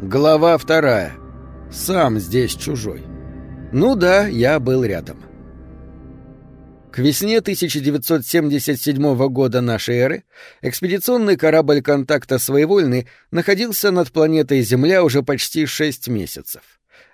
Глава вторая. Сам здесь чужой. Ну да, я был рядом. К весне 1977 года нашей эры экспедиционный корабль контакта «Своевольный» находился над планетой Земля уже почти шесть месяцев.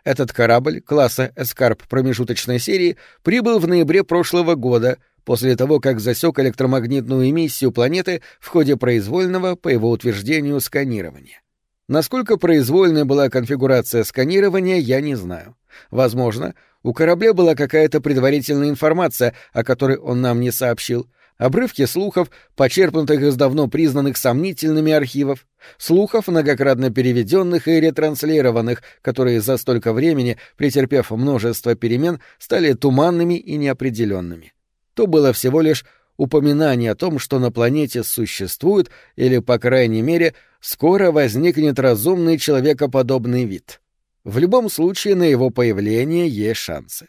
Этот корабль класса «Эскарп» промежуточной серии прибыл в ноябре прошлого года, после того, как засек электромагнитную эмиссию планеты в ходе произвольного, по его утверждению, сканирования. Насколько произвольной была конфигурация сканирования, я не знаю. Возможно, у корабля была какая-то предварительная информация, о которой он нам не сообщил, обрывки слухов, почерпнутых из давно признанных сомнительными архивов, слухов, многократно переведенных и ретранслированных, которые за столько времени, претерпев множество перемен, стали туманными и неопределенными. То было всего лишь упоминание о том, что на планете существует, или, по крайней мере, скоро возникнет разумный человекоподобный вид. В любом случае на его появление есть шансы.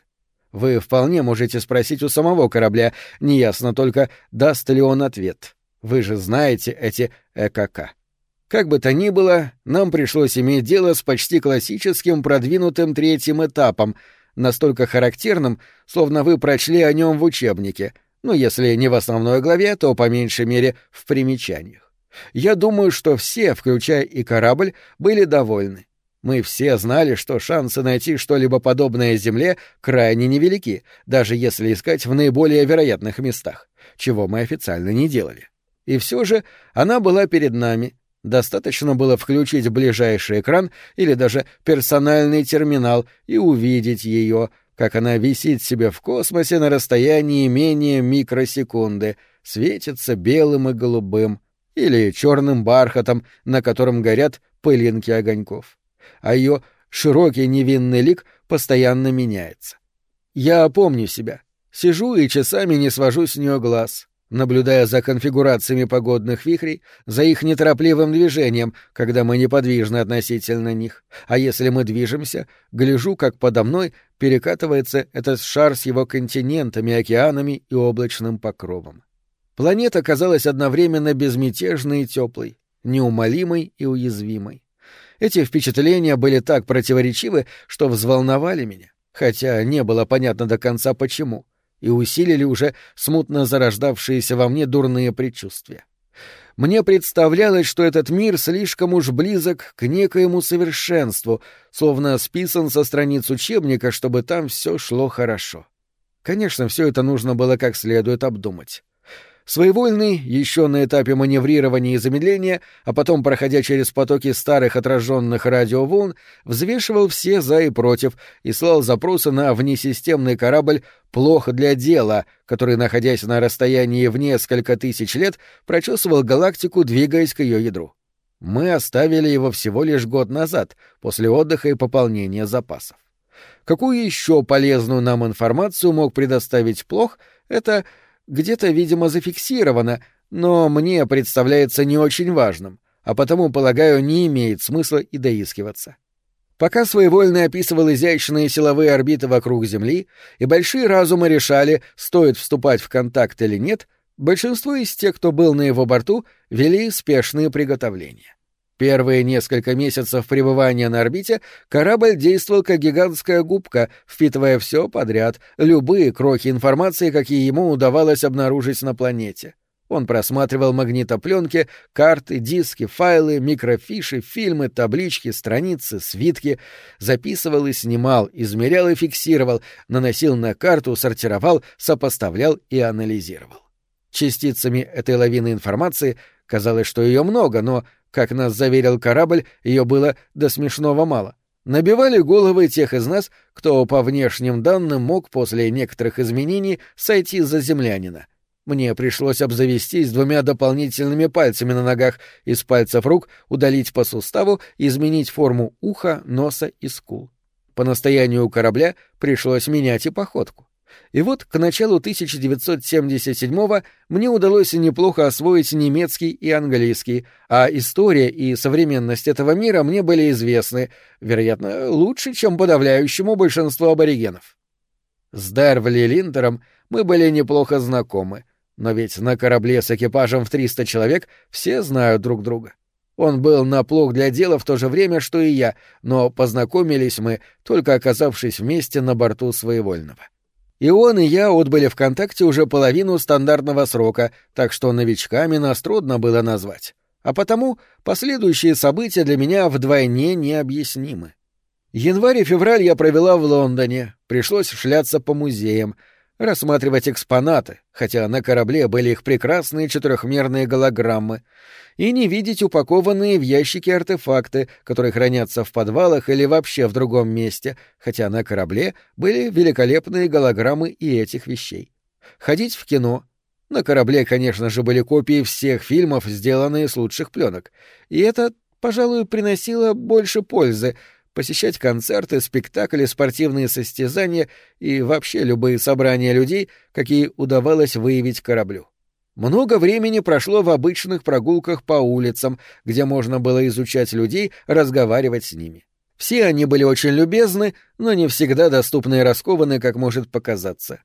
Вы вполне можете спросить у самого корабля, неясно только, даст ли он ответ. Вы же знаете эти ЭКК. Как бы то ни было, нам пришлось иметь дело с почти классическим продвинутым третьим этапом, настолько характерным, словно вы прочли о нем в учебнике, ну, если не в основной главе, то, по меньшей мере, в примечаниях. Я думаю, что все, включая и корабль, были довольны. Мы все знали, что шансы найти что-либо подобное Земле крайне невелики, даже если искать в наиболее вероятных местах, чего мы официально не делали. И все же она была перед нами. Достаточно было включить ближайший экран или даже персональный терминал и увидеть ее, как она висит себе в космосе на расстоянии менее микросекунды, светится белым и голубым, или черным бархатом, на котором горят пылинки огоньков а ее широкий невинный лик постоянно меняется. Я помню себя. Сижу и часами не свожу с нее глаз, наблюдая за конфигурациями погодных вихрей, за их неторопливым движением, когда мы неподвижны относительно них, а если мы движемся, гляжу, как подо мной перекатывается этот шар с его континентами, океанами и облачным покровом. Планета казалась одновременно безмятежной и теплой, неумолимой и уязвимой. Эти впечатления были так противоречивы, что взволновали меня, хотя не было понятно до конца почему, и усилили уже смутно зарождавшиеся во мне дурные предчувствия. Мне представлялось, что этот мир слишком уж близок к некоему совершенству, словно списан со страниц учебника, чтобы там все шло хорошо. Конечно, все это нужно было как следует обдумать. Своевольный, еще на этапе маневрирования и замедления, а потом, проходя через потоки старых отраженных радиоволн, взвешивал все «за» и «против» и слал запросы на внесистемный корабль «Плохо для дела», который, находясь на расстоянии в несколько тысяч лет, прочесывал галактику, двигаясь к ее ядру. Мы оставили его всего лишь год назад, после отдыха и пополнения запасов. Какую еще полезную нам информацию мог предоставить Плох, это где-то, видимо, зафиксировано, но мне представляется не очень важным, а потому, полагаю, не имеет смысла и доискиваться. Пока своевольно описывал изящные силовые орбиты вокруг Земли, и большие разумы решали, стоит вступать в контакт или нет, большинство из тех, кто был на его борту, вели спешные приготовления. Первые несколько месяцев пребывания на орбите корабль действовал как гигантская губка, впитывая все подряд, любые крохи информации, какие ему удавалось обнаружить на планете. Он просматривал магнитопленки, карты, диски, файлы, микрофиши, фильмы, таблички, страницы, свитки, записывал и снимал, измерял и фиксировал, наносил на карту, сортировал, сопоставлял и анализировал. Частицами этой лавины информации казалось, что ее много, но как нас заверил корабль, ее было до смешного мало. Набивали головы тех из нас, кто по внешним данным мог после некоторых изменений сойти за землянина. Мне пришлось обзавестись двумя дополнительными пальцами на ногах, из пальцев рук удалить по суставу изменить форму уха, носа и скул. По настоянию корабля пришлось менять и походку. И вот к началу 1977-го мне удалось неплохо освоить немецкий и английский, а история и современность этого мира мне были известны, вероятно, лучше, чем подавляющему большинству аборигенов. С Дервли Линтером мы были неплохо знакомы, но ведь на корабле с экипажем в 300 человек все знают друг друга. Он был наплох для дела в то же время, что и я, но познакомились мы, только оказавшись вместе на борту своевольного. И он, и я отбыли в контакте уже половину стандартного срока, так что новичками нас трудно было назвать. А потому последующие события для меня вдвойне необъяснимы. Январь и февраль я провела в Лондоне, пришлось шляться по музеям, рассматривать экспонаты, хотя на корабле были их прекрасные четырехмерные голограммы, и не видеть упакованные в ящики артефакты, которые хранятся в подвалах или вообще в другом месте, хотя на корабле были великолепные голограммы и этих вещей. Ходить в кино. На корабле, конечно же, были копии всех фильмов, сделанные с лучших пленок, и это, пожалуй, приносило больше пользы, посещать концерты, спектакли, спортивные состязания и вообще любые собрания людей, какие удавалось выявить кораблю. Много времени прошло в обычных прогулках по улицам, где можно было изучать людей, разговаривать с ними. Все они были очень любезны, но не всегда доступны и раскованы, как может показаться.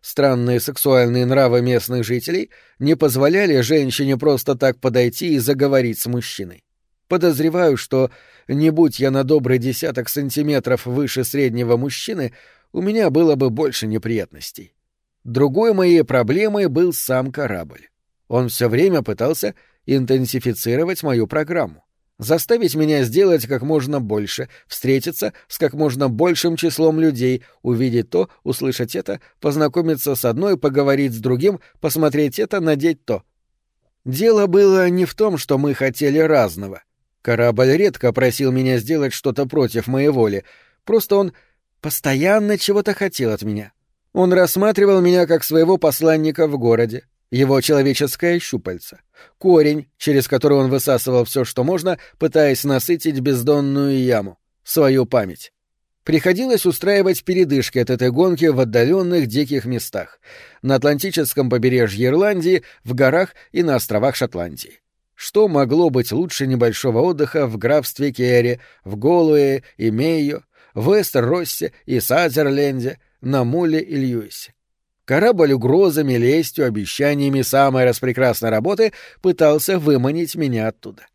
Странные сексуальные нравы местных жителей не позволяли женщине просто так подойти и заговорить с мужчиной. Подозреваю, что, не будь я на добрый десяток сантиметров выше среднего мужчины, у меня было бы больше неприятностей. Другой моей проблемой был сам корабль. Он все время пытался интенсифицировать мою программу, заставить меня сделать как можно больше, встретиться с как можно большим числом людей, увидеть то, услышать это, познакомиться с одной, поговорить с другим, посмотреть это, надеть то. Дело было не в том, что мы хотели разного. Корабль редко просил меня сделать что-то против моей воли, просто он постоянно чего-то хотел от меня. Он рассматривал меня как своего посланника в городе, его человеческое щупальце, корень, через который он высасывал все, что можно, пытаясь насытить бездонную яму, свою память. Приходилось устраивать передышки от этой гонки в отдаленных диких местах, на Атлантическом побережье Ирландии, в горах и на островах Шотландии. Что могло быть лучше небольшого отдыха в графстве Керри, в Голуэ и Мейо, в Эстер-Россе и Сазерленде, на Муле и Льюисе? Корабль угрозами, лестью, обещаниями самой распрекрасной работы пытался выманить меня оттуда.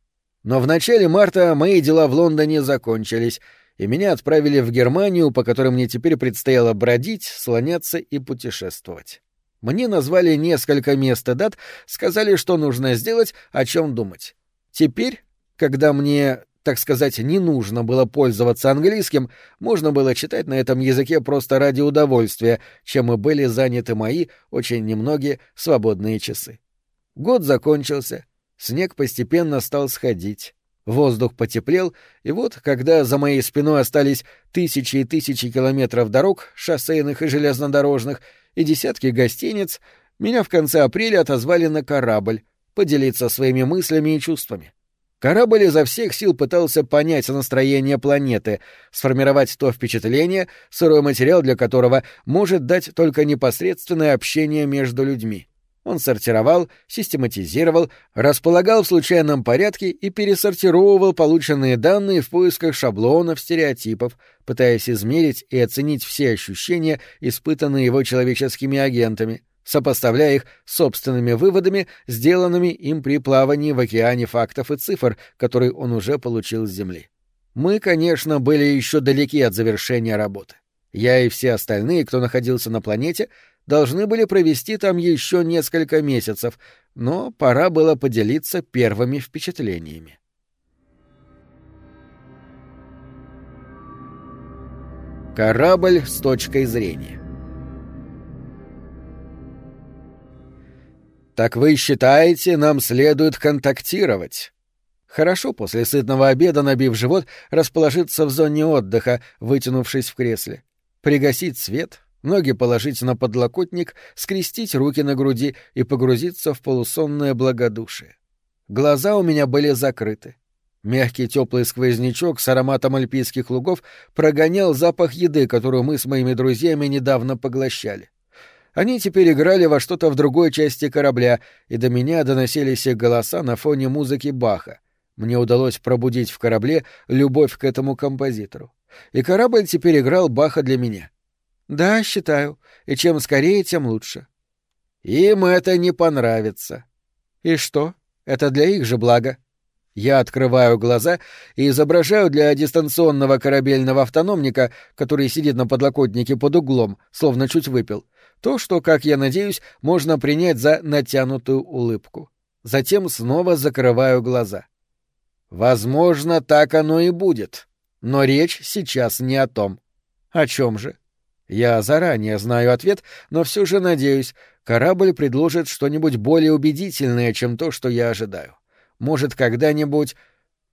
Но в начале марта мои дела в Лондоне закончились, и меня отправили в Германию, по которой мне теперь предстояло бродить, слоняться и путешествовать. Мне назвали несколько мест и дат, сказали, что нужно сделать, о чем думать. Теперь, когда мне, так сказать, не нужно было пользоваться английским, можно было читать на этом языке просто ради удовольствия, чем и были заняты мои очень немногие свободные часы. Год закончился, снег постепенно стал сходить. Воздух потеплел, и вот, когда за моей спиной остались тысячи и тысячи километров дорог, шоссейных и железнодорожных, и десятки гостиниц, меня в конце апреля отозвали на корабль, поделиться своими мыслями и чувствами. Корабль изо всех сил пытался понять настроение планеты, сформировать то впечатление, сырой материал для которого может дать только непосредственное общение между людьми. Он сортировал, систематизировал, располагал в случайном порядке и пересортировывал полученные данные в поисках шаблонов, стереотипов, пытаясь измерить и оценить все ощущения, испытанные его человеческими агентами, сопоставляя их с собственными выводами, сделанными им при плавании в океане фактов и цифр, которые он уже получил с Земли. Мы, конечно, были еще далеки от завершения работы. Я и все остальные, кто находился на планете, должны были провести там еще несколько месяцев, но пора было поделиться первыми впечатлениями. Корабль с точкой зрения «Так вы считаете, нам следует контактировать?» Хорошо после сытного обеда, набив живот, расположиться в зоне отдыха, вытянувшись в кресле. Пригасить свет, ноги положить на подлокотник, скрестить руки на груди и погрузиться в полусонное благодушие. Глаза у меня были закрыты. Мягкий теплый сквознячок с ароматом альпийских лугов прогонял запах еды, которую мы с моими друзьями недавно поглощали. Они теперь играли во что-то в другой части корабля, и до меня доносились их голоса на фоне музыки Баха. Мне удалось пробудить в корабле любовь к этому композитору. И корабль теперь играл Баха для меня. Да, считаю. И чем скорее, тем лучше. Им это не понравится. И что? Это для их же блага. Я открываю глаза и изображаю для дистанционного корабельного автономника, который сидит на подлокотнике под углом, словно чуть выпил, то, что, как я надеюсь, можно принять за натянутую улыбку. Затем снова закрываю глаза. Возможно, так оно и будет. Но речь сейчас не о том. О чем же? Я заранее знаю ответ, но все же надеюсь, корабль предложит что-нибудь более убедительное, чем то, что я ожидаю. Может, когда-нибудь...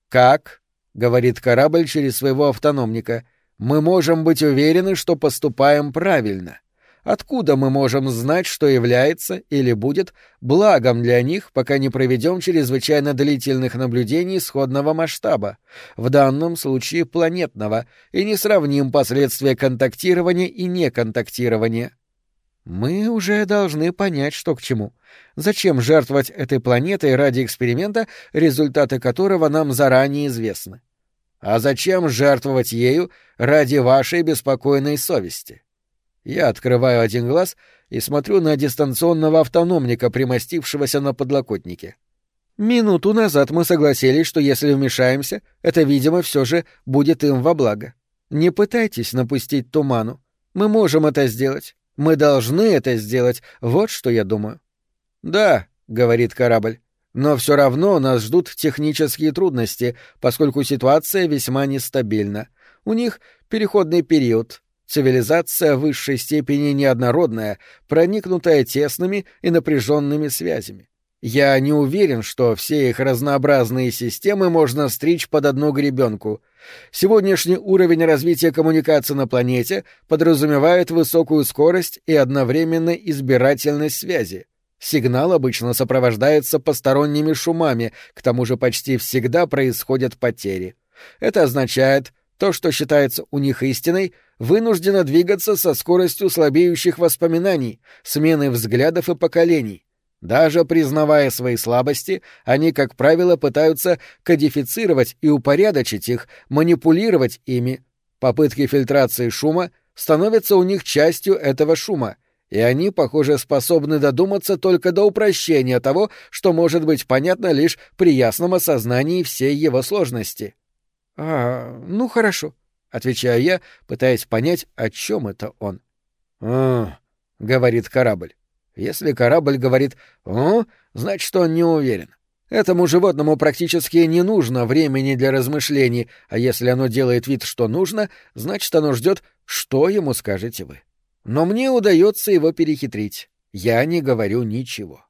«Как?» — говорит корабль через своего автономника. «Мы можем быть уверены, что поступаем правильно. Откуда мы можем знать, что является или будет благом для них, пока не проведем чрезвычайно длительных наблюдений сходного масштаба, в данном случае планетного, и не сравним последствия контактирования и неконтактирования? Мы уже должны понять, что к чему. Зачем жертвовать этой планетой ради эксперимента, результаты которого нам заранее известны? А зачем жертвовать ею ради вашей беспокойной совести? Я открываю один глаз и смотрю на дистанционного автономника, примостившегося на подлокотнике. Минуту назад мы согласились, что если вмешаемся, это, видимо, все же будет им во благо. Не пытайтесь напустить туману. Мы можем это сделать. Мы должны это сделать. Вот что я думаю. Да, говорит корабль. Но все равно нас ждут технические трудности, поскольку ситуация весьма нестабильна. У них переходный период, Цивилизация высшей степени неоднородная, проникнутая тесными и напряженными связями. Я не уверен, что все их разнообразные системы можно стричь под одну гребенку. Сегодняшний уровень развития коммуникации на планете подразумевает высокую скорость и одновременно избирательность связи. Сигнал обычно сопровождается посторонними шумами, к тому же почти всегда происходят потери. Это означает, то, что считается у них истиной, вынуждено двигаться со скоростью слабеющих воспоминаний, смены взглядов и поколений. Даже признавая свои слабости, они, как правило, пытаются кодифицировать и упорядочить их, манипулировать ими. Попытки фильтрации шума становятся у них частью этого шума, и они, похоже, способны додуматься только до упрощения того, что может быть понятно лишь при ясном осознании всей его сложности. «А, ну хорошо», — отвечаю я, пытаясь понять, о чем это он. «А, — говорит корабль. Если корабль говорит «о», значит, он не уверен. Этому животному практически не нужно времени для размышлений, а если оно делает вид, что нужно, значит, оно ждет, что ему скажете вы. Но мне удается его перехитрить. Я не говорю ничего.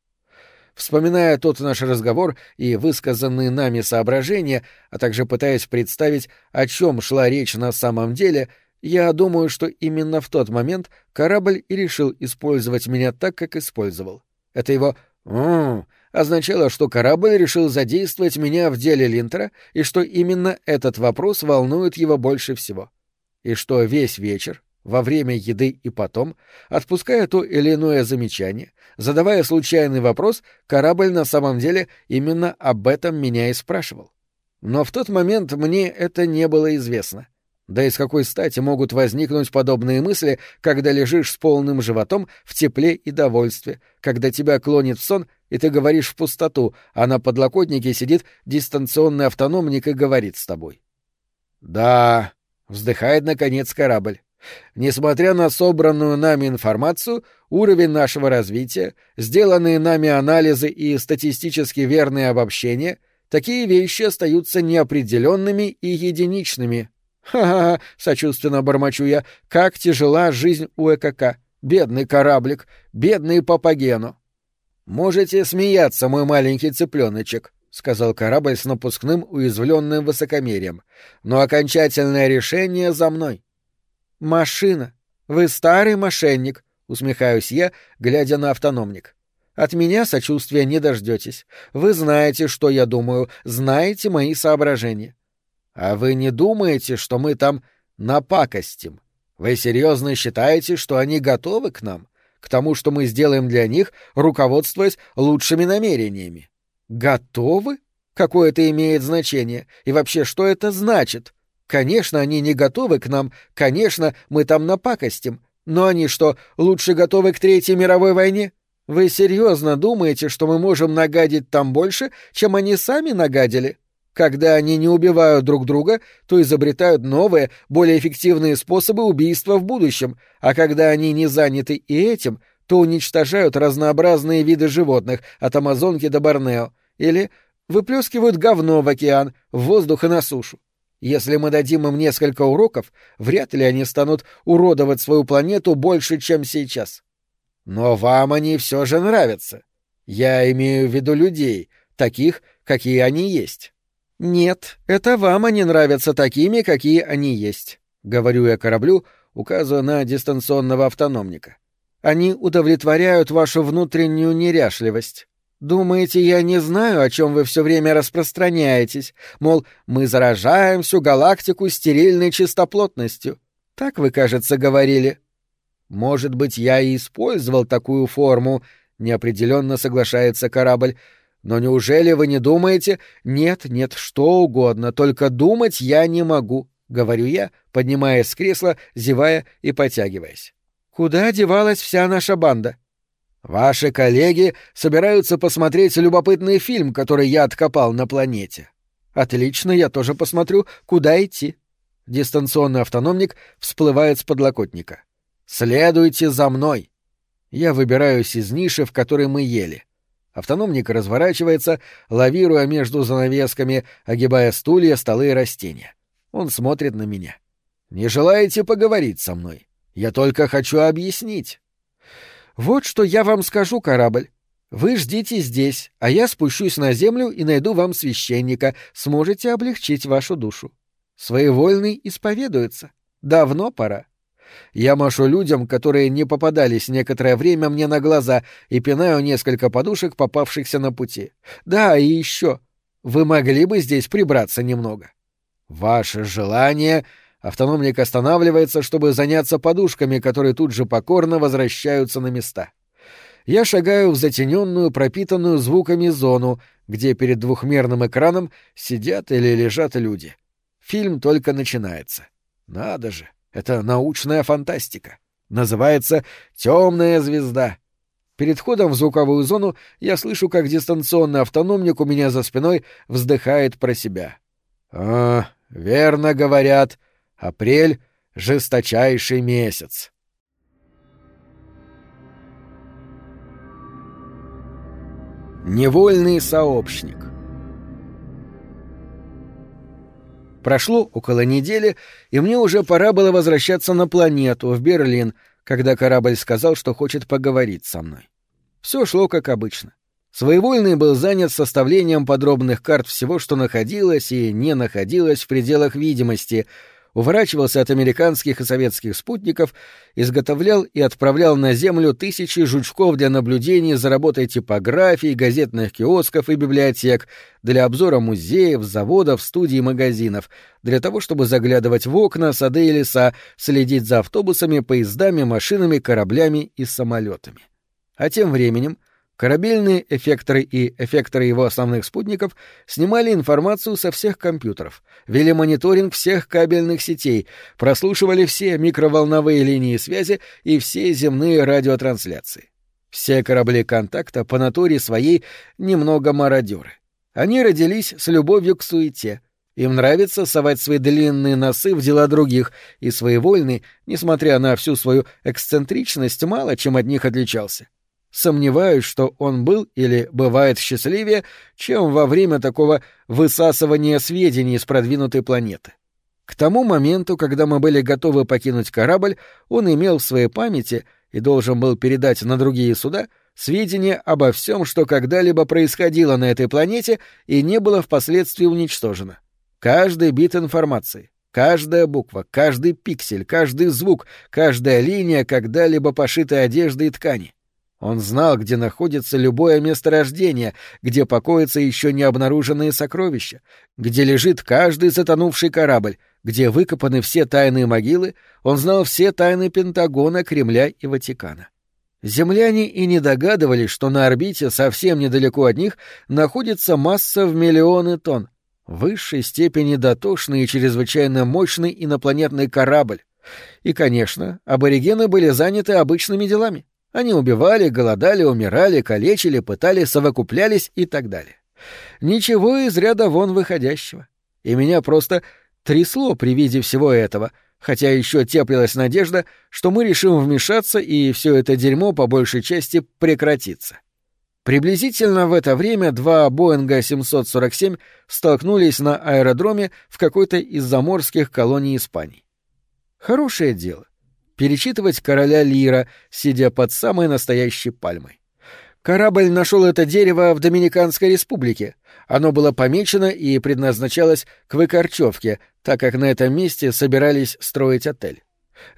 Вспоминая тот наш разговор и высказанные нами соображения, а также пытаясь представить, о чем шла речь на самом деле, я думаю, что именно в тот момент корабль и решил использовать меня так, как использовал. Это его «м-м» означало, что корабль решил задействовать меня в деле Линтера и что именно этот вопрос волнует его больше всего. И что весь вечер, во время еды и потом, отпуская то или иное замечание, задавая случайный вопрос, корабль на самом деле именно об этом меня и спрашивал. Но в тот момент мне это не было известно. Да и с какой стати могут возникнуть подобные мысли, когда лежишь с полным животом в тепле и довольстве, когда тебя клонит в сон, и ты говоришь в пустоту, а на подлокотнике сидит дистанционный автономник и говорит с тобой. «Да», — вздыхает, наконец, корабль. Несмотря на собранную нами информацию, уровень нашего развития, сделанные нами анализы и статистически верные обобщения, такие вещи остаются неопределенными и единичными. Ха-ха, сочувственно бормочу я, как тяжела жизнь у ЭКК. Бедный кораблик, бедный Папагену. Можете смеяться, мой маленький цыпленочек, — сказал корабль с напускным уязвленным высокомерием. «Но окончательное решение за мной. «Машина! Вы старый мошенник!» — усмехаюсь я, глядя на автономник. «От меня сочувствия не дождетесь. Вы знаете, что я думаю, знаете мои соображения. А вы не думаете, что мы там напакостим? Вы серьезно считаете, что они готовы к нам? К тому, что мы сделаем для них, руководствуясь лучшими намерениями? Готовы? Какое это имеет значение? И вообще, что это значит?» Конечно, они не готовы к нам, конечно, мы там напакостим. Но они что, лучше готовы к Третьей мировой войне? Вы серьезно думаете, что мы можем нагадить там больше, чем они сами нагадили? Когда они не убивают друг друга, то изобретают новые, более эффективные способы убийства в будущем, а когда они не заняты и этим, то уничтожают разнообразные виды животных, от Амазонки до Борнео, или выплескивают говно в океан, в воздух и на сушу. Если мы дадим им несколько уроков, вряд ли они станут уродовать свою планету больше, чем сейчас. Но вам они все же нравятся. Я имею в виду людей, таких, какие они есть. Нет, это вам они нравятся такими, какие они есть, говорю я кораблю, указывая на дистанционного автономника. Они удовлетворяют вашу внутреннюю неряшливость. Думаете, я не знаю, о чем вы все время распространяетесь? Мол, мы заражаем всю галактику стерильной чистоплотностью. Так вы, кажется, говорили. Может быть, я и использовал такую форму, неопределенно соглашается корабль. Но неужели вы не думаете? Нет, нет, что угодно, только думать я не могу, говорю я, поднимаясь с кресла, зевая и потягиваясь. Куда девалась вся наша банда? Ваши коллеги собираются посмотреть любопытный фильм, который я откопал на планете. Отлично, я тоже посмотрю, куда идти. Дистанционный автономник всплывает с подлокотника. Следуйте за мной. Я выбираюсь из ниши, в которой мы ели. Автономник разворачивается, лавируя между занавесками, огибая стулья, столы и растения. Он смотрит на меня. «Не желаете поговорить со мной? Я только хочу объяснить». «Вот что я вам скажу, корабль. Вы ждите здесь, а я спущусь на землю и найду вам священника. Сможете облегчить вашу душу. Своевольный исповедуется. Давно пора. Я машу людям, которые не попадались некоторое время мне на глаза, и пинаю несколько подушек, попавшихся на пути. Да, и еще. Вы могли бы здесь прибраться немного. Ваше желание Автономник останавливается, чтобы заняться подушками, которые тут же покорно возвращаются на места. Я шагаю в затененную, пропитанную звуками зону, где перед двухмерным экраном сидят или лежат люди. Фильм только начинается. Надо же, это научная фантастика. Называется «Темная звезда». Перед входом в звуковую зону я слышу, как дистанционный автономник у меня за спиной вздыхает про себя. «А, верно говорят», Апрель — жесточайший месяц. Невольный сообщник Прошло около недели, и мне уже пора было возвращаться на планету, в Берлин, когда корабль сказал, что хочет поговорить со мной. Все шло как обычно. Своевольный был занят составлением подробных карт всего, что находилось и не находилось в пределах видимости — уворачивался от американских и советских спутников, изготовлял и отправлял на Землю тысячи жучков для наблюдений за работой типографий, газетных киосков и библиотек, для обзора музеев, заводов, студий и магазинов, для того, чтобы заглядывать в окна, сады и леса, следить за автобусами, поездами, машинами, кораблями и самолетами. А тем временем — Корабельные эффекторы и эффекторы его основных спутников снимали информацию со всех компьютеров, вели мониторинг всех кабельных сетей, прослушивали все микроволновые линии связи и все земные радиотрансляции. Все корабли контакта по натуре своей немного мародеры. Они родились с любовью к суете. Им нравится совать свои длинные носы в дела других, и своевольный, несмотря на всю свою эксцентричность, мало чем от них отличался. Сомневаюсь, что он был или бывает счастливее, чем во время такого высасывания сведений с продвинутой планеты. К тому моменту, когда мы были готовы покинуть корабль, он имел в своей памяти и должен был передать на другие суда сведения обо всем, что когда-либо происходило на этой планете и не было впоследствии уничтожено. Каждый бит информации, каждая буква, каждый пиксель, каждый звук, каждая линия когда-либо пошитой одежды и ткани — он знал, где находится любое месторождение, где покоятся еще не обнаруженные сокровища, где лежит каждый затонувший корабль, где выкопаны все тайные могилы, он знал все тайны Пентагона, Кремля и Ватикана. Земляне и не догадывались, что на орбите совсем недалеко от них находится масса в миллионы тонн, высшей степени дотошный и чрезвычайно мощный инопланетный корабль. И, конечно, аборигены были заняты обычными делами. Они убивали, голодали, умирали, калечили, пытали, совокуплялись и так далее. Ничего из ряда вон выходящего. И меня просто трясло при виде всего этого, хотя еще теплилась надежда, что мы решим вмешаться и все это дерьмо по большей части прекратится. Приблизительно в это время два Боинга 747 столкнулись на аэродроме в какой-то из заморских колоний Испании. Хорошее дело — перечитывать короля Лира, сидя под самой настоящей пальмой. Корабль нашел это дерево в Доминиканской республике. Оно было помечено и предназначалось к выкорчевке, так как на этом месте собирались строить отель.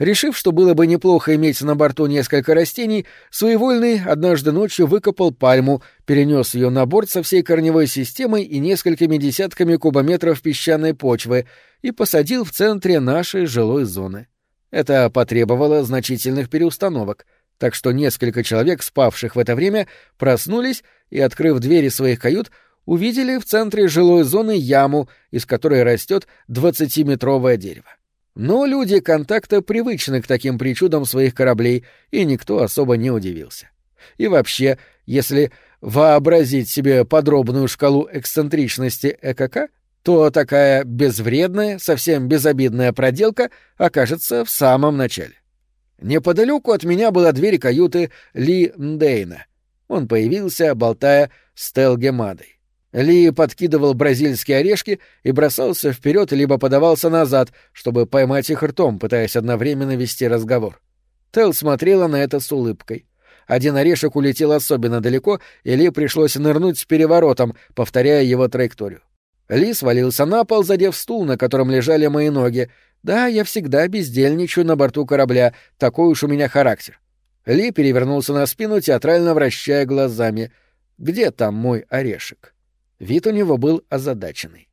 Решив, что было бы неплохо иметь на борту несколько растений, своевольный однажды ночью выкопал пальму, перенес ее на борт со всей корневой системой и несколькими десятками кубометров песчаной почвы и посадил в центре нашей жилой зоны. Это потребовало значительных переустановок, так что несколько человек, спавших в это время, проснулись и, открыв двери своих кают, увидели в центре жилой зоны яму, из которой растет двадцатиметровое дерево. Но люди контакта привычны к таким причудам своих кораблей, и никто особо не удивился. И вообще, если вообразить себе подробную шкалу эксцентричности ЭКК, то такая безвредная, совсем безобидная проделка окажется в самом начале. Неподалеку от меня была дверь каюты Ли Мдейна. Он появился, болтая с Телгемадой. Ли подкидывал бразильские орешки и бросался вперед либо подавался назад, чтобы поймать их ртом, пытаясь одновременно вести разговор. Тел смотрела на это с улыбкой. Один орешек улетел особенно далеко, и Ли пришлось нырнуть с переворотом, повторяя его траекторию. Ли свалился на пол, задев стул, на котором лежали мои ноги. Да, я всегда бездельничаю на борту корабля, такой уж у меня характер. Ли перевернулся на спину, театрально вращая глазами. «Где там мой орешек?» Вид у него был озадаченный.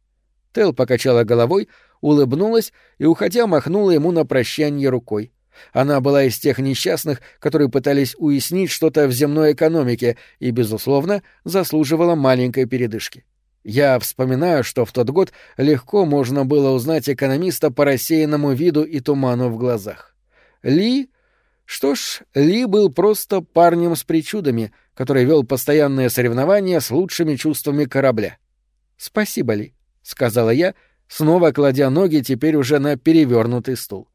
Тел покачала головой, улыбнулась и, уходя, махнула ему на прощание рукой. Она была из тех несчастных, которые пытались уяснить что-то в земной экономике и, безусловно, заслуживала маленькой передышки. Я вспоминаю, что в тот год легко можно было узнать экономиста по рассеянному виду и туману в глазах. Ли... Что ж, Ли был просто парнем с причудами, который вел постоянные соревнования с лучшими чувствами корабля. «Спасибо, Ли», — сказала я, снова кладя ноги теперь уже на перевернутый стул.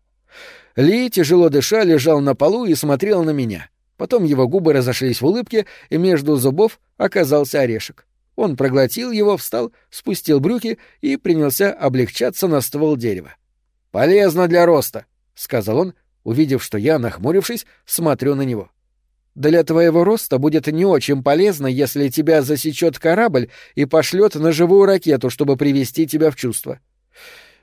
Ли, тяжело дыша, лежал на полу и смотрел на меня. Потом его губы разошлись в улыбке, и между зубов оказался орешек. Он проглотил его, встал, спустил брюки и принялся облегчаться на ствол дерева. «Полезно для роста», — сказал он, увидев, что я, нахмурившись, смотрю на него. Для твоего роста будет не очень полезно, если тебя засечет корабль и пошлет на живую ракету, чтобы привести тебя в чувство.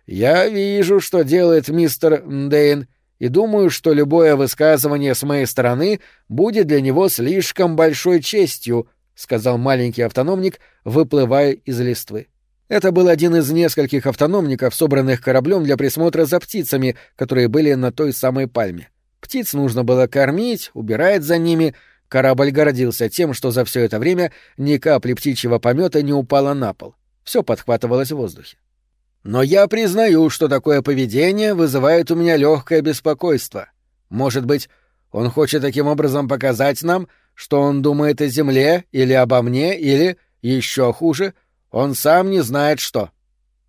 Я вижу, что делает мистер Ндейн, и думаю, что любое высказывание с моей стороны будет для него слишком большой честью, сказал маленький автономник, выплывая из листвы. Это был один из нескольких автономников, собранных кораблем для присмотра за птицами, которые были на той самой пальме. Птиц нужно было кормить, убирать за ними. Корабль гордился тем, что за все это время ни капли птичьего помета не упало на пол. Все подхватывалось в воздухе. Но я признаю, что такое поведение вызывает у меня легкое беспокойство. Может быть, он хочет таким образом показать нам, что он думает о земле или обо мне, или, еще хуже, он сам не знает что.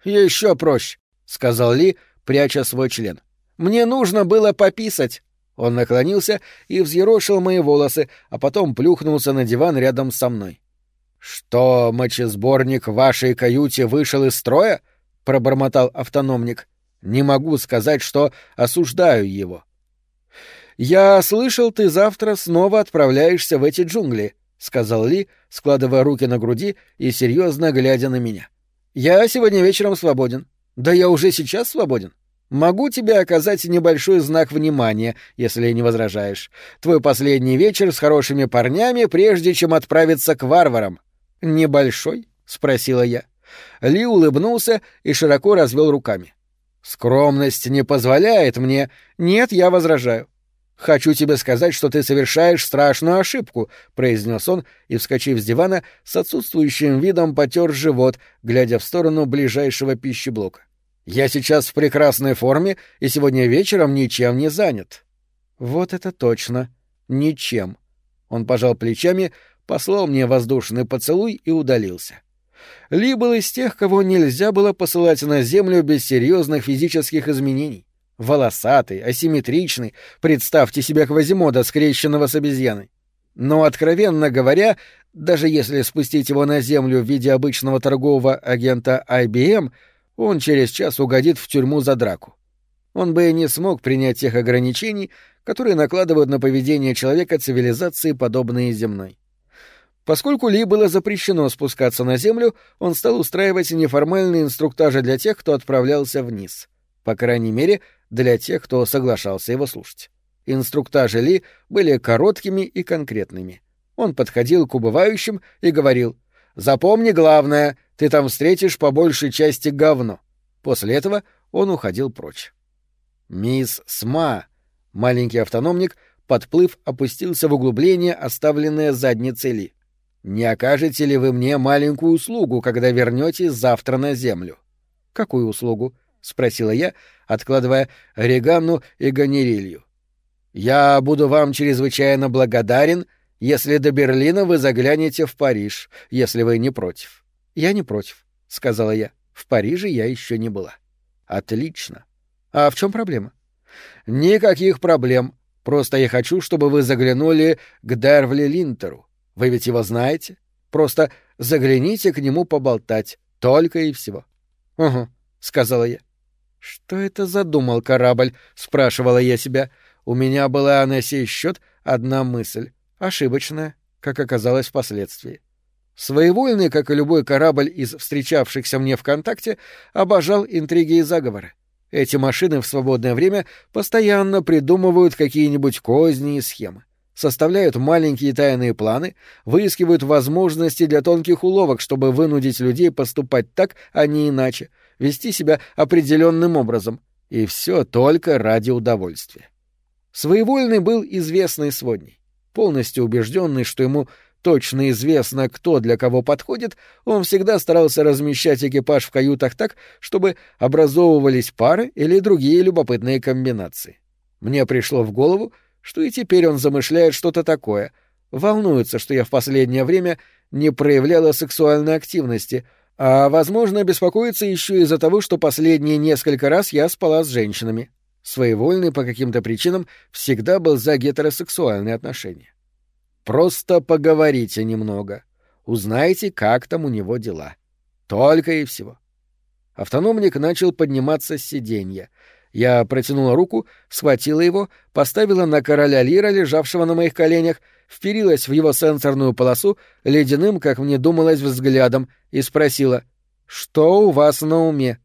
Еще проще, сказал Ли, пряча свой член. Мне нужно было пописать. Он наклонился и взъерошил мои волосы, а потом плюхнулся на диван рядом со мной. «Что, мочесборник в вашей каюте вышел из строя?» — пробормотал автономник. «Не могу сказать, что осуждаю его». «Я слышал, ты завтра снова отправляешься в эти джунгли», — сказал Ли, складывая руки на груди и серьезно глядя на меня. «Я сегодня вечером свободен. Да я уже сейчас свободен. Могу тебе оказать небольшой знак внимания, если не возражаешь. Твой последний вечер с хорошими парнями, прежде чем отправиться к варварам. Небольшой? спросила я. Ли улыбнулся и широко развел руками. Скромность не позволяет мне. Нет, я возражаю. «Хочу тебе сказать, что ты совершаешь страшную ошибку», — произнес он и, вскочив с дивана, с отсутствующим видом потер живот, глядя в сторону ближайшего пищеблока. Я сейчас в прекрасной форме и сегодня вечером ничем не занят. Вот это точно. Ничем. Он пожал плечами, послал мне воздушный поцелуй и удалился. Ли был из тех, кого нельзя было посылать на Землю без серьезных физических изменений. Волосатый, асимметричный, представьте себе Квазимода, скрещенного с обезьяной. Но, откровенно говоря, даже если спустить его на Землю в виде обычного торгового агента IBM, он через час угодит в тюрьму за драку. Он бы и не смог принять тех ограничений, которые накладывают на поведение человека цивилизации, подобные земной. Поскольку Ли было запрещено спускаться на землю, он стал устраивать неформальные инструктажи для тех, кто отправлялся вниз. По крайней мере, для тех, кто соглашался его слушать. Инструктажи Ли были короткими и конкретными. Он подходил к убывающим и говорил «Запомни главное, ты там встретишь по большей части говно». После этого он уходил прочь. «Мисс Сма», маленький автономник, подплыв, опустился в углубление, оставленное задницей Ли. Не окажете ли вы мне маленькую услугу, когда вернетесь завтра на землю? Какую услугу? Спросила я, откладывая Реганну и Ганерилью. Я буду вам чрезвычайно благодарен, если до Берлина вы заглянете в Париж, если вы не против. Я не против, сказала я. В Париже я еще не была. Отлично. А в чем проблема? Никаких проблем. Просто я хочу, чтобы вы заглянули к Дервли Линтеру. Вы ведь его знаете? Просто загляните к нему поболтать. Только и всего. — Угу, — сказала я. — Что это задумал корабль? — спрашивала я себя. У меня была на сей счет одна мысль. Ошибочная, как оказалось впоследствии. Своевольный, как и любой корабль из встречавшихся мне ВКонтакте, обожал интриги и заговоры. Эти машины в свободное время постоянно придумывают какие-нибудь козни и схемы составляют маленькие тайные планы, выискивают возможности для тонких уловок, чтобы вынудить людей поступать так, а не иначе, вести себя определенным образом, и все только ради удовольствия. Своевольный был известный сводней. Полностью убежденный, что ему точно известно, кто для кого подходит, он всегда старался размещать экипаж в каютах так, чтобы образовывались пары или другие любопытные комбинации. Мне пришло в голову, что и теперь он замышляет что-то такое, волнуется, что я в последнее время не проявляла сексуальной активности, а, возможно, беспокоится еще из-за того, что последние несколько раз я спала с женщинами. Своевольный по каким-то причинам всегда был за гетеросексуальные отношения. Просто поговорите немного. Узнайте, как там у него дела. Только и всего. Автономник начал подниматься с сиденья — я протянула руку, схватила его, поставила на короля Лира, лежавшего на моих коленях, вперилась в его сенсорную полосу ледяным, как мне думалось, взглядом и спросила «Что у вас на уме?»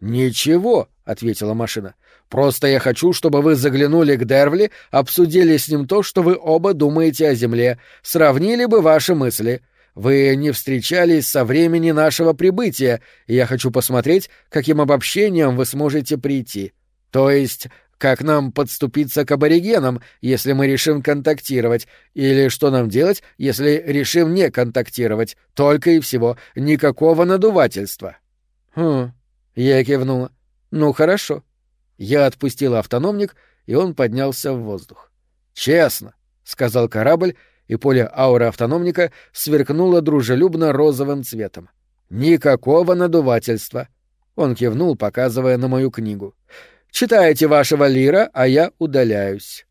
«Ничего», — ответила машина. «Просто я хочу, чтобы вы заглянули к Дервли, обсудили с ним то, что вы оба думаете о Земле, сравнили бы ваши мысли». Вы не встречались со времени нашего прибытия, и я хочу посмотреть, каким обобщением вы сможете прийти. То есть, как нам подступиться к аборигенам, если мы решим контактировать, или что нам делать, если решим не контактировать, только и всего, никакого надувательства. Хм, я кивнула. Ну хорошо. Я отпустила автономник, и он поднялся в воздух. Честно, сказал корабль, и поле ауры автономника сверкнуло дружелюбно розовым цветом. Никакого надувательства. Он кивнул, показывая на мою книгу. Читайте вашего лира, а я удаляюсь».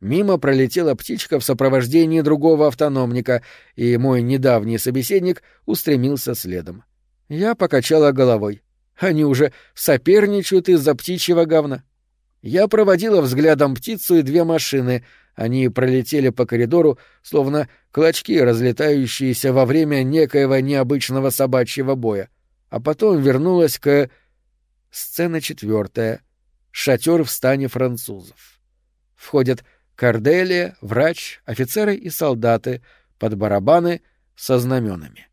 Мимо пролетела птичка в сопровождении другого автономника, и мой недавний собеседник устремился следом. Я покачала головой. Они уже соперничают из-за птичьего говна. Я проводила взглядом птицу и две машины. Они пролетели по коридору, словно клочки, разлетающиеся во время некоего необычного собачьего боя. А потом вернулась к... Сцена четвертая шатер в стане французов. Входят Корделия, врач, офицеры и солдаты под барабаны со знаменами.